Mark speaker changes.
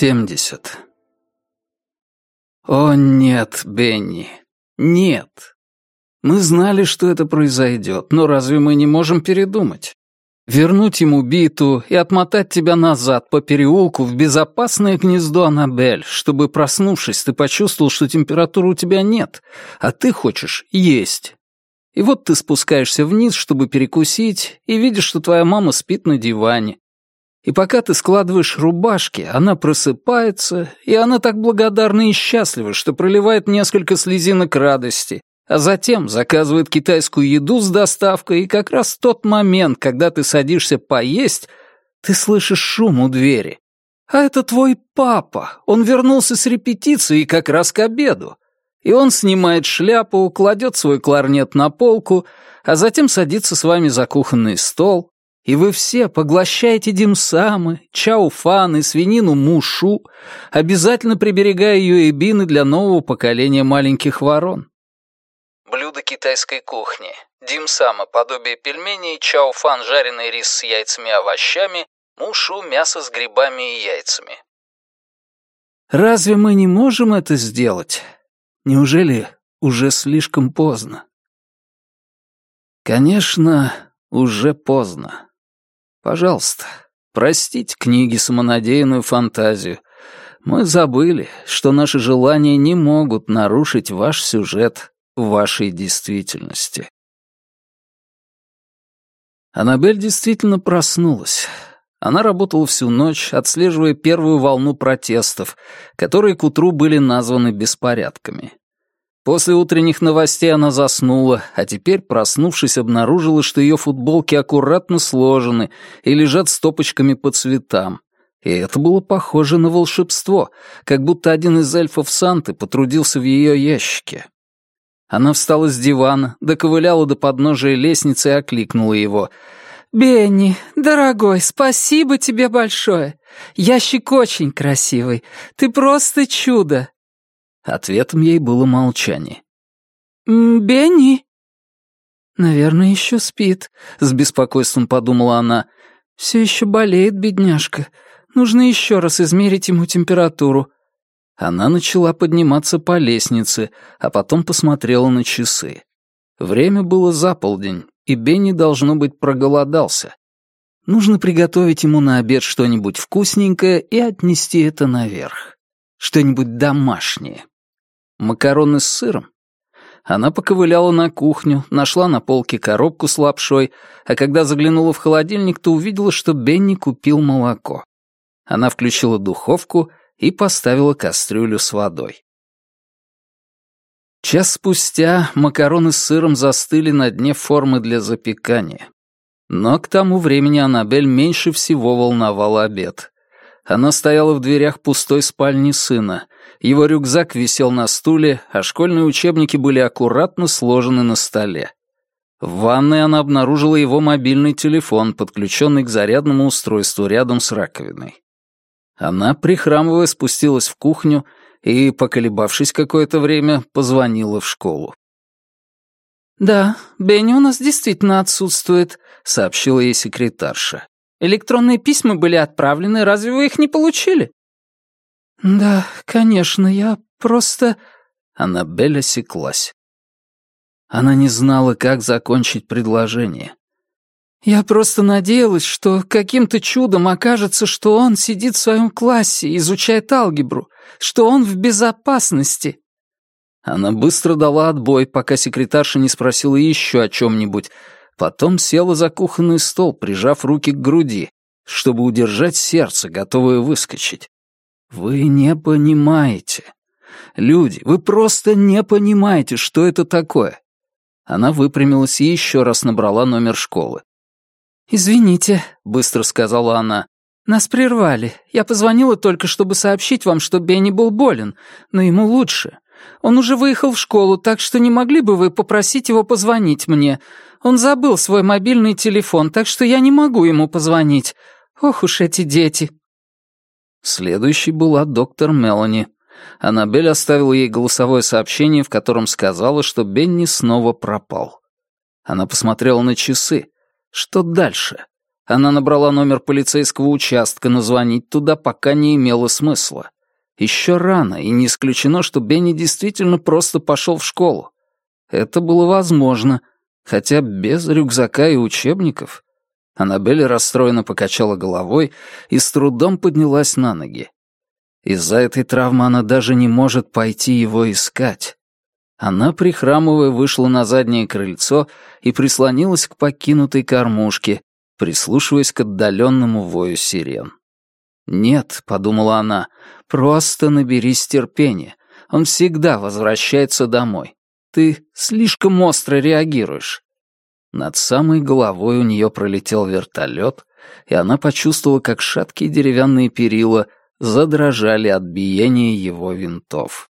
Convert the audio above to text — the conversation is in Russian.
Speaker 1: 70. О нет, Бенни, нет. Мы знали, что это произойдет, но разве мы не можем передумать? Вернуть ему биту и отмотать тебя назад по переулку в безопасное гнездо Аннабель, чтобы, проснувшись, ты почувствовал, что температуры у тебя нет, а ты хочешь есть. И вот ты спускаешься вниз, чтобы перекусить, и видишь, что твоя мама спит на диване, и пока ты складываешь рубашки, она просыпается, и она так благодарна и счастлива, что проливает несколько слезинок радости, а затем заказывает китайскую еду с доставкой, и как раз в тот момент, когда ты садишься поесть, ты слышишь шум у двери. А это твой папа. Он вернулся с репетиции как раз к обеду. И он снимает шляпу, кладет свой кларнет на полку, а затем садится с вами за кухонный стол, и вы все поглощаете димсамы, чауфан и свинину мушу, обязательно приберегая ее эбины для нового поколения маленьких ворон. Блюдо китайской кухни. Димсама — подобие пельменей, чауфан — жареный рис с яйцами и овощами, мушу — мясо с грибами и яйцами. Разве мы не можем это сделать? Неужели уже слишком поздно? Конечно, уже поздно. Пожалуйста, простите книги самонадеянную фантазию. Мы забыли, что наши желания не могут нарушить ваш сюжет вашей действительности. Аннабель действительно проснулась. Она работала всю ночь, отслеживая первую волну протестов, которые к утру были названы беспорядками. После утренних новостей она заснула, а теперь, проснувшись, обнаружила, что ее футболки аккуратно сложены и лежат стопочками по цветам. И это было похоже на волшебство, как будто один из эльфов Санты потрудился в ее ящике. Она встала с дивана, доковыляла до подножия лестницы и окликнула его. «Бенни, дорогой, спасибо тебе большое. Ящик очень красивый. Ты просто чудо. Ответом ей было молчание. «Бенни?» «Наверное, еще спит», — с беспокойством подумала она. «Все еще болеет, бедняжка. Нужно еще раз измерить ему температуру». Она начала подниматься по лестнице, а потом посмотрела на часы. Время было за полдень, и Бенни, должно быть, проголодался. Нужно приготовить ему на обед что-нибудь вкусненькое и отнести это наверх. Что-нибудь домашнее макароны с сыром. Она поковыляла на кухню, нашла на полке коробку с лапшой, а когда заглянула в холодильник, то увидела, что Бенни купил молоко. Она включила духовку и поставила кастрюлю с водой. Час спустя макароны с сыром застыли на дне формы для запекания. Но к тому времени Аннабель меньше всего волновала обед. Она стояла в дверях пустой спальни сына — его рюкзак висел на стуле, а школьные учебники были аккуратно сложены на столе. В ванной она обнаружила его мобильный телефон, подключенный к зарядному устройству рядом с раковиной. Она, прихрамывая, спустилась в кухню и, поколебавшись какое-то время, позвонила в школу. «Да, Бенни у нас действительно отсутствует», — сообщила ей секретарша. «Электронные письма были отправлены, разве вы их не получили?» «Да, конечно, я просто...» Аннабель осеклась. Она не знала, как закончить предложение. «Я просто надеялась, что каким-то чудом окажется, что он сидит в своем классе изучает алгебру, что он в безопасности». Она быстро дала отбой, пока секретарша не спросила еще о чем-нибудь, потом села за кухонный стол, прижав руки к груди, чтобы удержать сердце, готовое выскочить. Вы не понимаете. Люди, вы просто не понимаете, что это такое. Она выпрямилась и еще раз набрала номер школы. «Извините», — быстро сказала она. «Нас прервали. Я позвонила только, чтобы сообщить вам, что Бенни был болен, но ему лучше. Он уже выехал в школу, так что не могли бы вы попросить его позвонить мне? Он забыл свой мобильный телефон, так что я не могу ему позвонить. Ох уж эти дети». Следующей была доктор Мелани. Аннабель оставила ей голосовое сообщение, в котором сказала, что Бенни снова пропал. Она посмотрела на часы. Что дальше? Она набрала номер полицейского участка, но звонить туда пока не имело смысла. Еще рано, и не исключено, что Бенни действительно просто пошел в школу. Это было возможно, хотя без рюкзака и учебников. Аннабель расстроенно покачала головой и с трудом поднялась на ноги. Из-за этой травмы она даже не может пойти его искать. Она, прихрамывая, вышла на заднее крыльцо и прислонилась к покинутой кормушке, прислушиваясь к отдаленному вою сирен. «Нет», — подумала она, — «просто наберись терпения. Он всегда возвращается домой. Ты слишком остро реагируешь». Над самой головой у нее пролетел вертолет, и она почувствовала, как шаткие деревянные перила задрожали от биения его винтов.